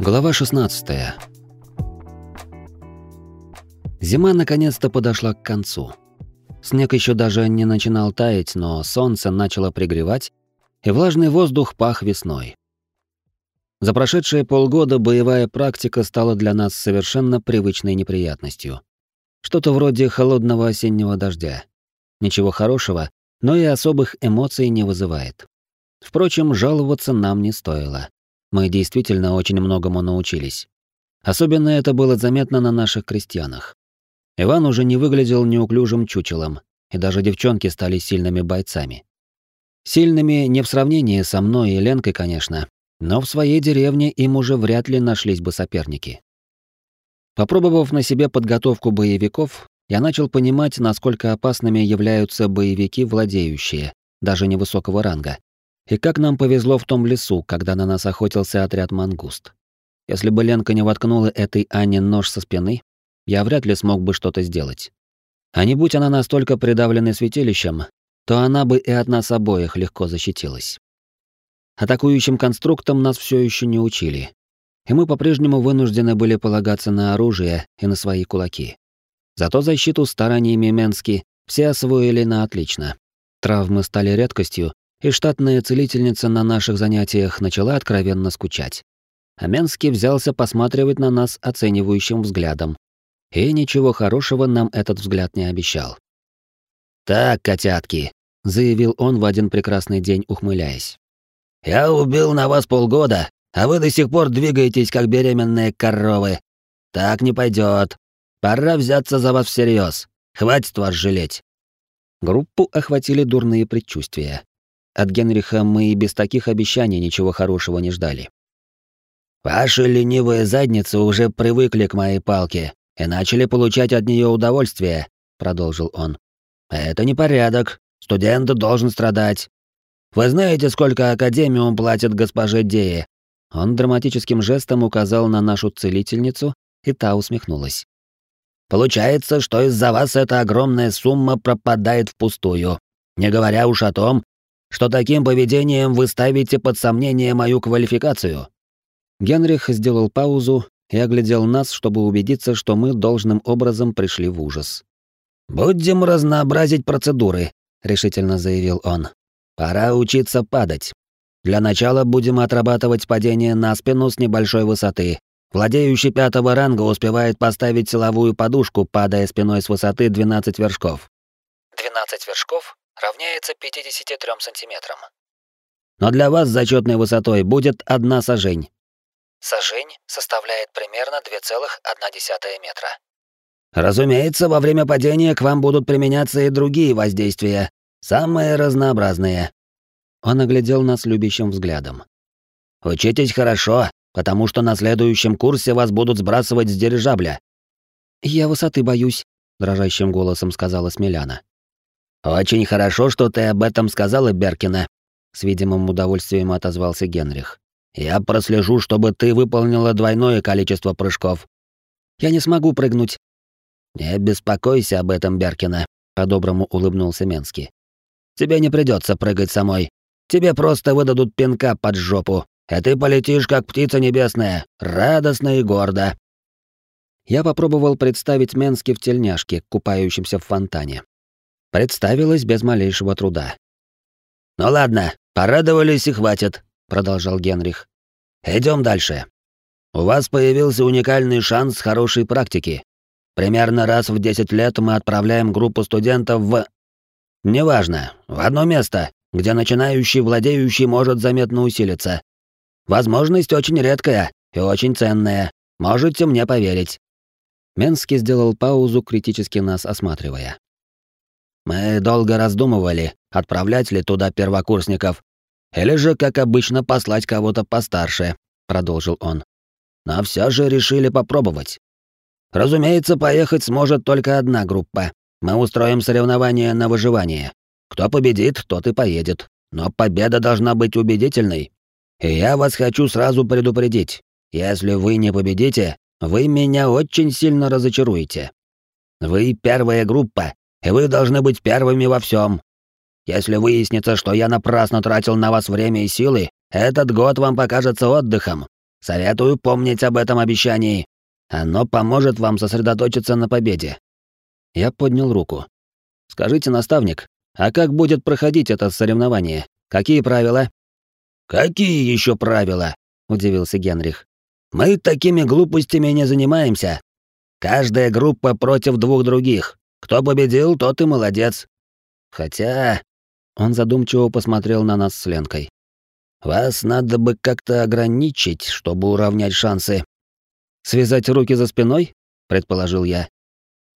Глава 16. Зима наконец-то подошла к концу. Снег еще даже не начинал таять, но солнце начало пригревать, и влажный воздух пах весной. За прошедшие полгода боевая практика стала для нас совершенно привычной неприятностью. Что-то вроде холодного осеннего дождя. Ничего хорошего, но и особых эмоций не вызывает. Впрочем, жаловаться нам не стоило. Мы действительно очень многому научились. Особенно это было заметно на наших крестьянах. Иван уже не выглядел неуклюжим чучелом, и даже девчонки стали сильными бойцами. Сильными не в сравнении со мной и Ленкой, конечно, но в своей деревне им уже вряд ли нашлись бы соперники. Попробовав на себе подготовку боевиков, я начал понимать, насколько опасными являются боевики, владеющие, даже невысокого ранга. И как нам повезло в том лесу, когда на нас охотился отряд мангуст. Если бы Ленка не воткнула этой Анне нож со спины, я вряд ли смог бы что-то сделать. А не будь она настолько придавленной святилищем, то она бы и от нас обоих легко защитилась. Атакующим конструктам нас все еще не учили, и мы по-прежнему вынуждены были полагаться на оружие и на свои кулаки. Зато защиту стараниями Менски все освоили на отлично. Травмы стали редкостью, и штатная целительница на наших занятиях начала откровенно скучать. Аменский взялся посматривать на нас оценивающим взглядом. И ничего хорошего нам этот взгляд не обещал. «Так, котятки», — заявил он в один прекрасный день, ухмыляясь. «Я убил на вас полгода, а вы до сих пор двигаетесь, как беременные коровы. Так не пойдет. Пора взяться за вас всерьез. Хватит вас жалеть». Группу охватили дурные предчувствия. От Генриха мы и без таких обещаний ничего хорошего не ждали. «Ваши ленивые задницы уже привыкли к моей палке и начали получать от нее удовольствие», — продолжил он. «Это не порядок. Студент должен страдать. Вы знаете, сколько Академиум платит госпоже Дее?» Он драматическим жестом указал на нашу целительницу, и та усмехнулась. «Получается, что из-за вас эта огромная сумма пропадает впустую, не говоря уж о том, что таким поведением вы ставите под сомнение мою квалификацию». Генрих сделал паузу и оглядел нас, чтобы убедиться, что мы должным образом пришли в ужас. «Будем разнообразить процедуры», — решительно заявил он. «Пора учиться падать. Для начала будем отрабатывать падение на спину с небольшой высоты. Владеющий пятого ранга успевает поставить силовую подушку, падая спиной с высоты 12 вершков». «12 вершков равняется 53 сантиметрам. Но для вас зачетной высотой будет одна сажень. Сажень составляет примерно 2,1 метра. Разумеется, во время падения к вам будут применяться и другие воздействия, самые разнообразные. Он оглядел нас любящим взглядом. Учитесь хорошо, потому что на следующем курсе вас будут сбрасывать с дирижабля. Я высоты боюсь, дрожащим голосом сказала Смеляна. «Очень хорошо, что ты об этом сказала, Беркина», — с видимым удовольствием отозвался Генрих. «Я прослежу, чтобы ты выполнила двойное количество прыжков». «Я не смогу прыгнуть». «Не беспокойся об этом, Беркина», — по-доброму улыбнулся Менский. «Тебе не придется прыгать самой. Тебе просто выдадут пинка под жопу, и ты полетишь, как птица небесная, радостно и гордо». Я попробовал представить Менски в тельняшке, купающемся в фонтане. Представилось без малейшего труда. «Ну ладно, порадовались и хватит», — продолжал Генрих. Идем дальше. У вас появился уникальный шанс хорошей практики. Примерно раз в 10 лет мы отправляем группу студентов в... Неважно, в одно место, где начинающий владеющий может заметно усилиться. Возможность очень редкая и очень ценная. Можете мне поверить». Менский сделал паузу, критически нас осматривая. Мы долго раздумывали, отправлять ли туда первокурсников, или же, как обычно, послать кого-то постарше, продолжил он. Но все же решили попробовать. Разумеется, поехать сможет только одна группа. Мы устроим соревнование на выживание. Кто победит, тот и поедет. Но победа должна быть убедительной. И я вас хочу сразу предупредить. Если вы не победите, вы меня очень сильно разочаруете. Вы первая группа, и вы должны быть первыми во всем. Если выяснится, что я напрасно тратил на вас время и силы, этот год вам покажется отдыхом. Советую помнить об этом обещании. Оно поможет вам сосредоточиться на победе. Я поднял руку. Скажите, наставник, а как будет проходить это соревнование? Какие правила? Какие еще правила? удивился Генрих. Мы такими глупостями не занимаемся. Каждая группа против двух других. Кто победил, тот и молодец. Хотя он задумчиво посмотрел на нас с Ленкой. Вас надо бы как-то ограничить, чтобы уравнять шансы. Связать руки за спиной? предположил я.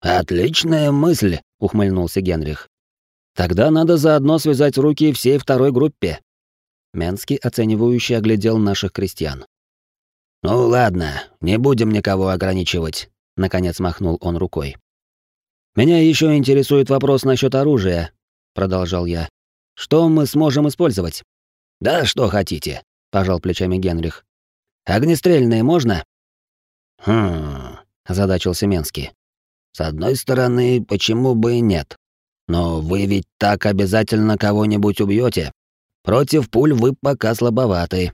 Отличная мысль, ухмыльнулся Генрих. Тогда надо заодно связать руки всей второй группе. Менский оценивающе оглядел наших крестьян. Ну ладно, не будем никого ограничивать, наконец махнул он рукой. Меня еще интересует вопрос насчет оружия, продолжал я. Что мы сможем использовать? Да что хотите, пожал плечами Генрих. Огнестрельные можно? Хм, озадачился Менский. С одной стороны, почему бы и нет? Но вы ведь так обязательно кого-нибудь убьете. Против пуль вы пока слабоваты.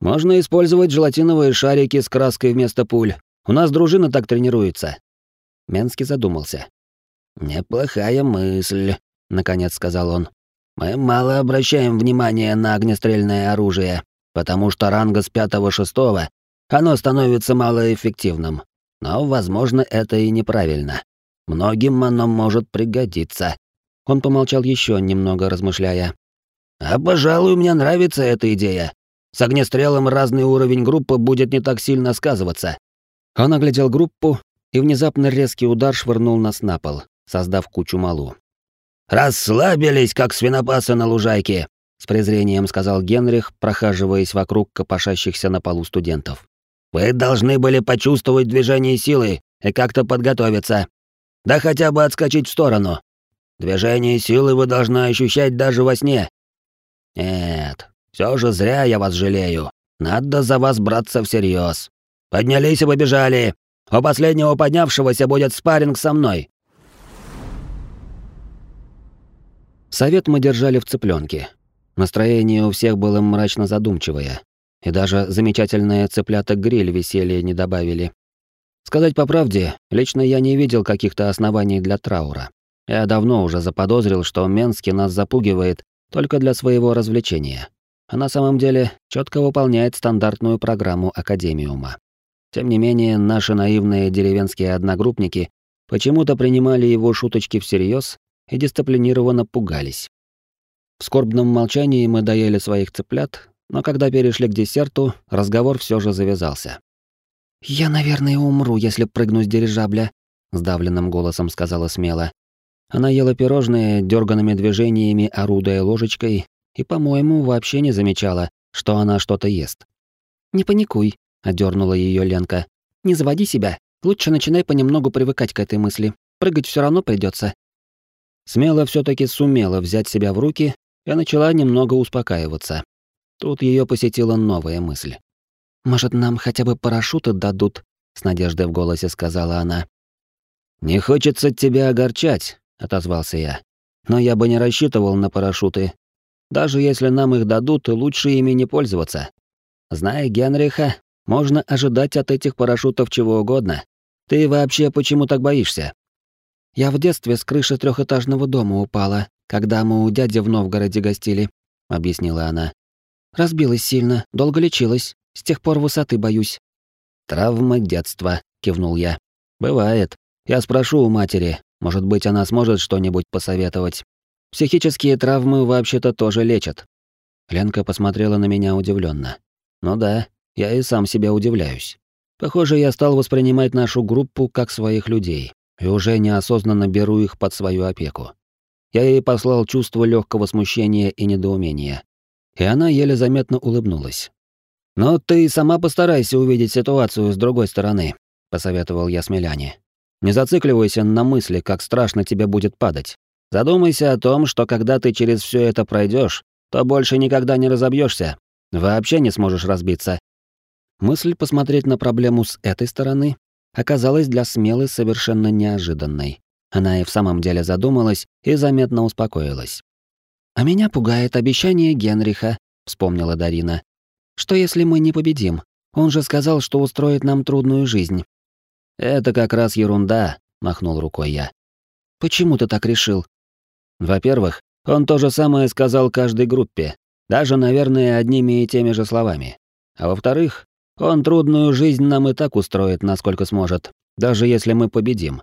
Можно использовать желатиновые шарики с краской вместо пуль. У нас дружина так тренируется. Менский задумался. Неплохая мысль, наконец сказал он. Мы мало обращаем внимания на огнестрельное оружие, потому что ранга с пятого-шестого оно становится малоэффективным. Но, возможно, это и неправильно. Многим оно может пригодиться. Он помолчал еще немного, размышляя. А, пожалуй, мне нравится эта идея. С огнестрелом разный уровень группы будет не так сильно сказываться. Он оглядел группу, и внезапно резкий удар швырнул нас на пол, создав кучу малу. «Расслабились, как свинопасы на лужайке», — с презрением сказал Генрих, прохаживаясь вокруг копошащихся на полу студентов. Вы должны были почувствовать движение силы и как-то подготовиться. Да хотя бы отскочить в сторону. Движение силы вы должны ощущать даже во сне. Нет, все же зря я вас жалею. Надо за вас браться всерьез. Поднялись и побежали. У последнего поднявшегося будет спарринг со мной. Совет мы держали в цыпленке. Настроение у всех было мрачно задумчивое. И даже замечательные цыплята-гриль веселья не добавили. Сказать по правде, лично я не видел каких-то оснований для траура. Я давно уже заподозрил, что Менский нас запугивает только для своего развлечения. А на самом деле четко выполняет стандартную программу Академиума. Тем не менее, наши наивные деревенские одногруппники почему-то принимали его шуточки всерьез и дисциплинированно пугались. В скорбном молчании мы доели своих цыплят, но когда перешли к десерту, разговор все же завязался. «Я, наверное, умру, если прыгну с дирижабля», — сдавленным голосом сказала смело. Она ела пирожные, дерганными движениями орудуя ложечкой, и, по-моему, вообще не замечала, что она что-то ест. «Не паникуй», — одернула ее Ленка. «Не заводи себя. Лучше начинай понемногу привыкать к этой мысли. Прыгать все равно придется. Смело все таки сумела взять себя в руки и начала немного успокаиваться. Тут ее посетила новая мысль. «Может, нам хотя бы парашюты дадут?» — с надеждой в голосе сказала она. «Не хочется тебя огорчать», — отозвался я. «Но я бы не рассчитывал на парашюты. Даже если нам их дадут, лучше ими не пользоваться. Зная Генриха, можно ожидать от этих парашютов чего угодно. Ты вообще почему так боишься?» «Я в детстве с крыши трехэтажного дома упала, когда мы у дяди в Новгороде гостили», — объяснила она. Разбилась сильно, долго лечилась. С тех пор высоты боюсь. Травма детства, кивнул я. Бывает. Я спрошу у матери, может быть, она сможет что-нибудь посоветовать. Психические травмы вообще-то тоже лечат. Ленка посмотрела на меня удивленно. Ну да, я и сам себя удивляюсь. Похоже, я стал воспринимать нашу группу как своих людей и уже неосознанно беру их под свою опеку. Я ей послал чувство легкого смущения и недоумения и она еле заметно улыбнулась. «Но ты сама постарайся увидеть ситуацию с другой стороны», — посоветовал я Смеляне. «Не зацикливайся на мысли, как страшно тебе будет падать. Задумайся о том, что когда ты через все это пройдешь, то больше никогда не разобьешься, вообще не сможешь разбиться». Мысль посмотреть на проблему с этой стороны оказалась для Смелы совершенно неожиданной. Она и в самом деле задумалась и заметно успокоилась. «А меня пугает обещание Генриха», — вспомнила Дарина. «Что если мы не победим? Он же сказал, что устроит нам трудную жизнь». «Это как раз ерунда», — махнул рукой я. «Почему ты так решил?» «Во-первых, он то же самое сказал каждой группе, даже, наверное, одними и теми же словами. А во-вторых, он трудную жизнь нам и так устроит, насколько сможет, даже если мы победим.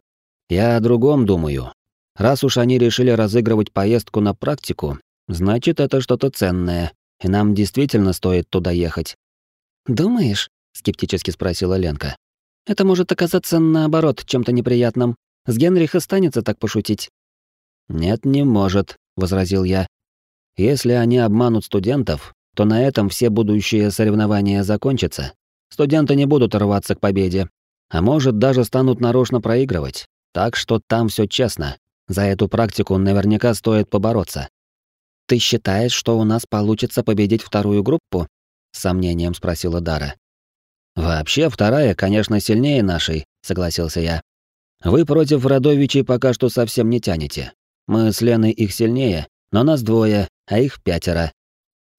Я о другом думаю. Раз уж они решили разыгрывать поездку на практику, значит, это что-то ценное, и нам действительно стоит туда ехать. «Думаешь?» — скептически спросила Ленка. «Это может оказаться, наоборот, чем-то неприятным. С Генриха станется так пошутить». «Нет, не может», — возразил я. «Если они обманут студентов, то на этом все будущие соревнования закончатся. Студенты не будут рваться к победе, а может даже станут нарочно проигрывать. Так что там все честно. За эту практику наверняка стоит побороться. Ты считаешь, что у нас получится победить вторую группу? с сомнением спросила Дара. Вообще, вторая, конечно, сильнее нашей, согласился я. Вы против Радовичей пока что совсем не тянете. Мы с Леной их сильнее, но нас двое, а их пятеро.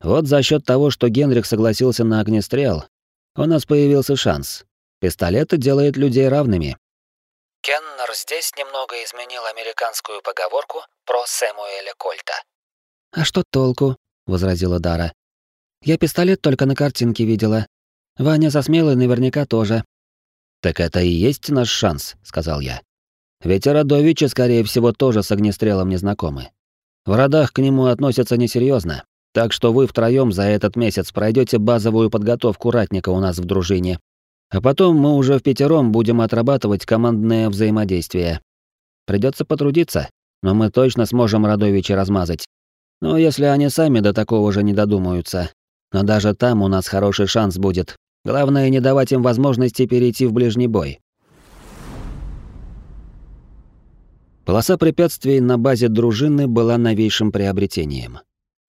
Вот за счет того, что Генрих согласился на огнестрел, у нас появился шанс. Пистолет делает людей равными. Кеннер здесь немного изменил американскую поговорку про Сэмуэля Кольта. «А что толку?» — возразила Дара. «Я пистолет только на картинке видела. Ваня со Смелой наверняка тоже». «Так это и есть наш шанс», — сказал я. «Ведь Радовичи, скорее всего, тоже с огнестрелом не знакомы. В родах к нему относятся несерьезно, так что вы втроем за этот месяц пройдете базовую подготовку ратника у нас в дружине. А потом мы уже в пятером будем отрабатывать командное взаимодействие. Придется потрудиться, но мы точно сможем Радовича размазать. Ну, если они сами до такого же не додумаются. Но даже там у нас хороший шанс будет. Главное, не давать им возможности перейти в ближний бой. Полоса препятствий на базе дружины была новейшим приобретением.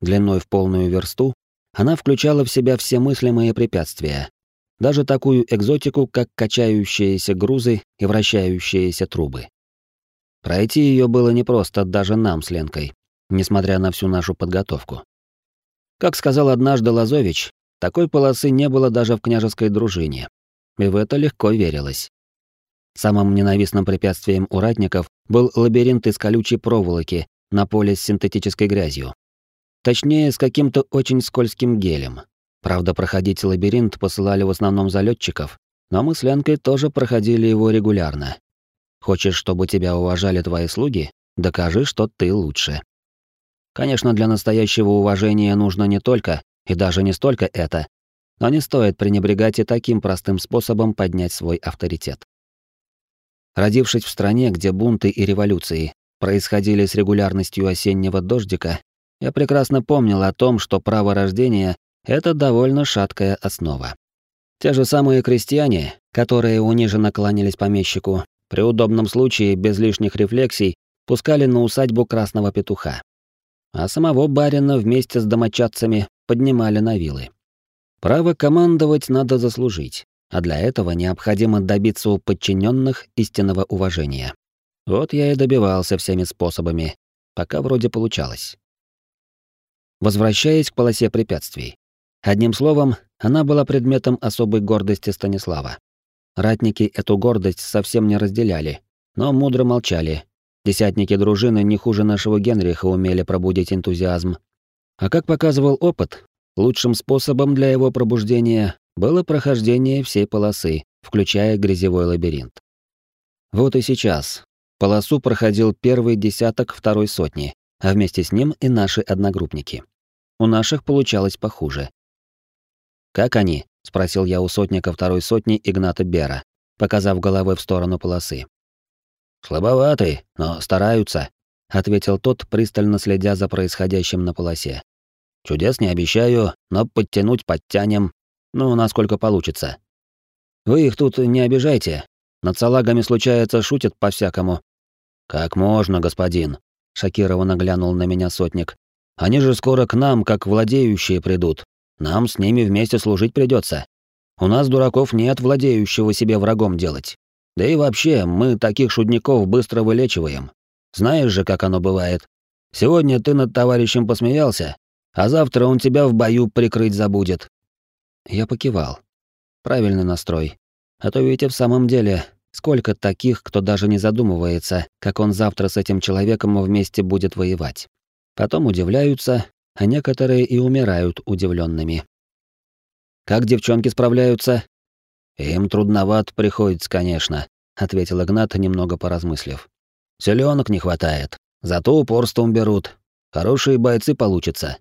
Длиной в полную версту, она включала в себя все мыслимые препятствия. Даже такую экзотику, как качающиеся грузы и вращающиеся трубы. Пройти ее было непросто даже нам с Ленкой несмотря на всю нашу подготовку. Как сказал однажды Лазович, такой полосы не было даже в княжеской дружине. И в это легко верилось. Самым ненавистным препятствием у ратников был лабиринт из колючей проволоки на поле с синтетической грязью. Точнее, с каким-то очень скользким гелем. Правда, проходить лабиринт посылали в основном залетчиков, но мы с Ленкой тоже проходили его регулярно. Хочешь, чтобы тебя уважали твои слуги? Докажи, что ты лучше. Конечно, для настоящего уважения нужно не только, и даже не столько это, но не стоит пренебрегать и таким простым способом поднять свой авторитет. Родившись в стране, где бунты и революции происходили с регулярностью осеннего дождика, я прекрасно помнил о том, что право рождения — это довольно шаткая основа. Те же самые крестьяне, которые униженно кланялись помещику, при удобном случае без лишних рефлексий пускали на усадьбу красного петуха а самого барина вместе с домочадцами поднимали на вилы. Право командовать надо заслужить, а для этого необходимо добиться у подчиненных истинного уважения. Вот я и добивался всеми способами, пока вроде получалось. Возвращаясь к полосе препятствий. Одним словом, она была предметом особой гордости Станислава. Ратники эту гордость совсем не разделяли, но мудро молчали, Десятники дружины не хуже нашего Генриха умели пробудить энтузиазм. А как показывал опыт, лучшим способом для его пробуждения было прохождение всей полосы, включая грязевой лабиринт. Вот и сейчас. Полосу проходил первый десяток второй сотни, а вместе с ним и наши одногруппники. У наших получалось похуже. «Как они?» — спросил я у сотника второй сотни Игната Бера, показав головой в сторону полосы. «Слабоваты, но стараются», — ответил тот, пристально следя за происходящим на полосе. «Чудес не обещаю, но подтянуть подтянем. Ну, насколько получится». «Вы их тут не обижайте. Над салагами случается, шутят по-всякому». «Как можно, господин?» — шокированно глянул на меня сотник. «Они же скоро к нам, как владеющие, придут. Нам с ними вместе служить придется. У нас, дураков, нет владеющего себе врагом делать. Да и вообще, мы таких шутников быстро вылечиваем. Знаешь же, как оно бывает. Сегодня ты над товарищем посмеялся, а завтра он тебя в бою прикрыть забудет. Я покивал. Правильный настрой. А то ведь и в самом деле, сколько таких, кто даже не задумывается, как он завтра с этим человеком вместе будет воевать. Потом удивляются, а некоторые и умирают удивленными. Как девчонки справляются? Им трудновато приходится, конечно, ответил Игнат, немного поразмыслив. Селенок не хватает, зато упорством берут. Хорошие бойцы получатся.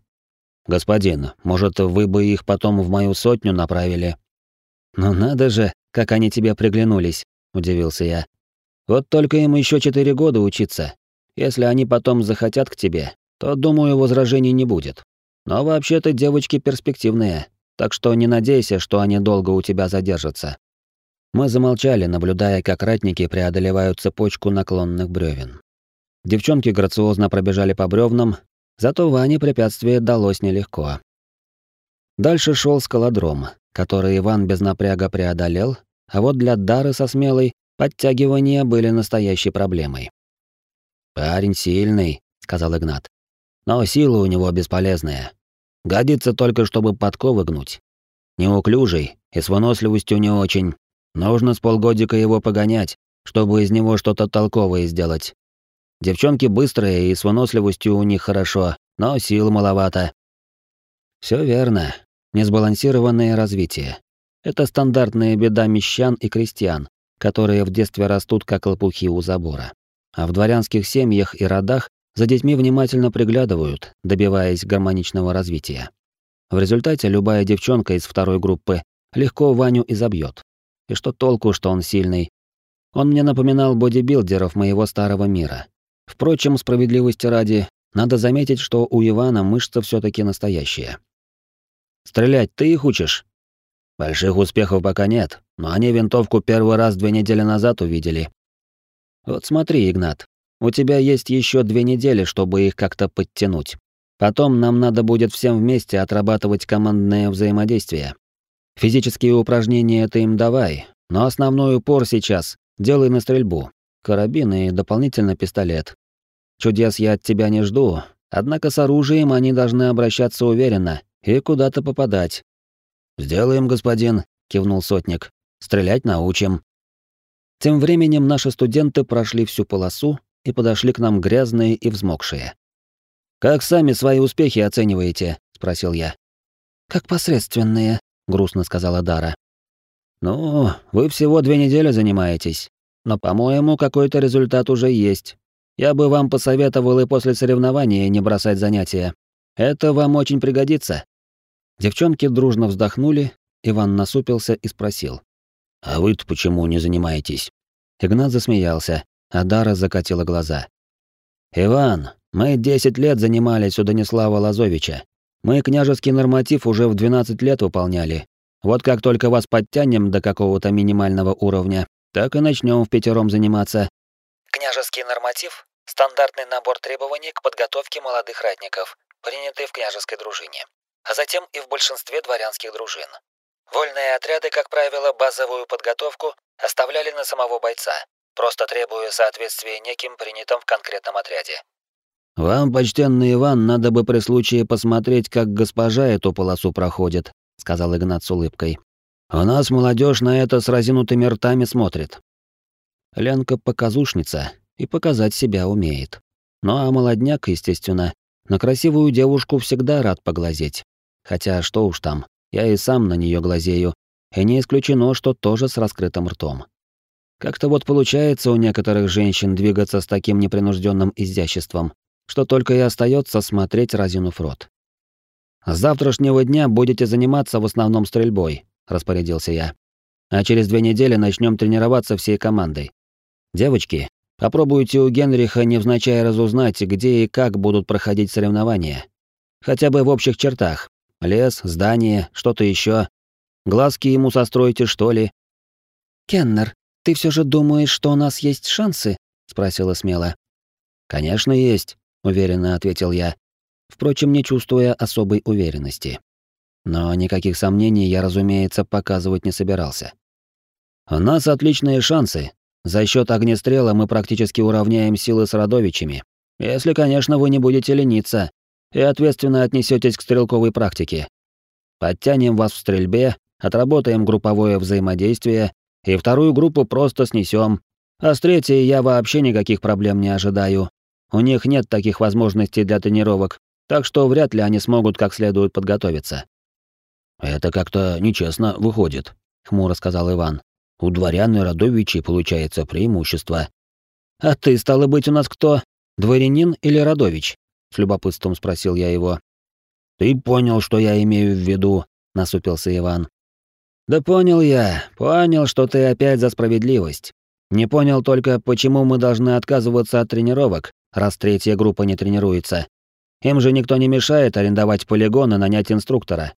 Господин, может, вы бы их потом в мою сотню направили? Ну надо же, как они тебе приглянулись, удивился я. Вот только им еще четыре года учиться. Если они потом захотят к тебе, то, думаю, возражений не будет. Но вообще-то девочки перспективные, так что не надейся, что они долго у тебя задержатся. Мы замолчали, наблюдая, как ратники преодолевают цепочку наклонных бревен. Девчонки грациозно пробежали по бревнам, зато Ване препятствие далось нелегко. Дальше шел скалодром, который Иван без напряга преодолел, а вот для Дары со смелой подтягивания были настоящей проблемой. «Парень сильный», — сказал Игнат. «Но сила у него бесполезная. Годится только, чтобы подковы гнуть. Неуклюжий и с выносливостью не очень. Нужно с полгодика его погонять, чтобы из него что-то толковое сделать. Девчонки быстрые и с выносливостью у них хорошо, но сил маловато. Все верно. Несбалансированное развитие. Это стандартная беда мещан и крестьян, которые в детстве растут как лопухи у забора. А в дворянских семьях и родах за детьми внимательно приглядывают, добиваясь гармоничного развития. В результате любая девчонка из второй группы легко Ваню изобьет. И что толку, что он сильный? Он мне напоминал бодибилдеров моего старого мира. Впрочем, справедливости ради, надо заметить, что у Ивана мышца все таки настоящая. «Стрелять ты их учишь?» «Больших успехов пока нет, но они винтовку первый раз две недели назад увидели». «Вот смотри, Игнат, у тебя есть еще две недели, чтобы их как-то подтянуть. Потом нам надо будет всем вместе отрабатывать командное взаимодействие. Физические упражнения ты им давай, но основной упор сейчас делай на стрельбу. Карабин и дополнительно пистолет. Чудес я от тебя не жду, однако с оружием они должны обращаться уверенно и куда-то попадать. «Сделаем, господин», — кивнул сотник. «Стрелять научим». Тем временем наши студенты прошли всю полосу и подошли к нам грязные и взмокшие. «Как сами свои успехи оцениваете?» — спросил я. «Как посредственные», грустно сказала Дара. Ну, вы всего две недели занимаетесь, но, по-моему, какой-то результат уже есть. Я бы вам посоветовал и после соревнования не бросать занятия. Это вам очень пригодится. Девчонки дружно вздохнули, Иван насупился и спросил: "А вы-то почему не занимаетесь?" Игнат засмеялся, а Дара закатила глаза. "Иван, мы десять лет занимались у Данислава Лазовича. Мы княжеский норматив уже в 12 лет выполняли. Вот как только вас подтянем до какого-то минимального уровня, так и начнем в пятером заниматься. Княжеский норматив – стандартный набор требований к подготовке молодых ратников, принятый в княжеской дружине, а затем и в большинстве дворянских дружин. Вольные отряды, как правило, базовую подготовку оставляли на самого бойца, просто требуя соответствия неким принятым в конкретном отряде. «Вам, почтенный Иван, надо бы при случае посмотреть, как госпожа эту полосу проходит», — сказал Игнат с улыбкой. «У нас молодежь на это с разинутыми ртами смотрит». Ленка показушница и показать себя умеет. Ну а молодняк, естественно, на красивую девушку всегда рад поглазеть. Хотя что уж там, я и сам на нее глазею, и не исключено, что тоже с раскрытым ртом. Как-то вот получается у некоторых женщин двигаться с таким непринужденным изяществом, что только и остается смотреть разинув рот. «С завтрашнего дня будете заниматься в основном стрельбой», — распорядился я. «А через две недели начнем тренироваться всей командой. Девочки, попробуйте у Генриха невзначай разузнать, где и как будут проходить соревнования. Хотя бы в общих чертах. Лес, здание, что-то еще. Глазки ему состройте, что ли?» «Кеннер, ты все же думаешь, что у нас есть шансы?» — спросила смело. «Конечно, есть уверенно ответил я, впрочем, не чувствуя особой уверенности. Но никаких сомнений я, разумеется, показывать не собирался. У нас отличные шансы. За счет огнестрела мы практически уравняем силы с родовичами. Если, конечно, вы не будете лениться и ответственно отнесетесь к стрелковой практике. Подтянем вас в стрельбе, отработаем групповое взаимодействие, и вторую группу просто снесем. А с третьей я вообще никаких проблем не ожидаю. У них нет таких возможностей для тренировок, так что вряд ли они смогут как следует подготовиться. Это как-то нечестно выходит, хмуро сказал Иван. У дворян и родовичей получается преимущество. А ты стало быть у нас кто? Дворянин или родович? С любопытством спросил я его. Ты понял, что я имею в виду, насупился Иван. Да понял я, понял, что ты опять за справедливость. Не понял только, почему мы должны отказываться от тренировок, раз третья группа не тренируется. Им же никто не мешает арендовать полигон и нанять инструктора.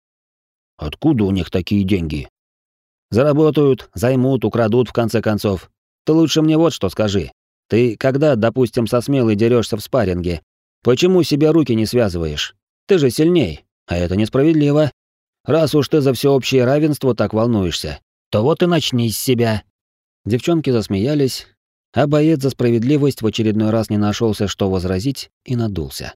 Откуда у них такие деньги? Заработают, займут, украдут в конце концов. Ты лучше мне вот что скажи. Ты когда, допустим, со смелой дерешься в спарринге, почему себе руки не связываешь? Ты же сильней, а это несправедливо. Раз уж ты за всеобщее равенство так волнуешься, то вот и начни с себя. Девчонки засмеялись, а боец за справедливость в очередной раз не нашелся, что возразить, и надулся.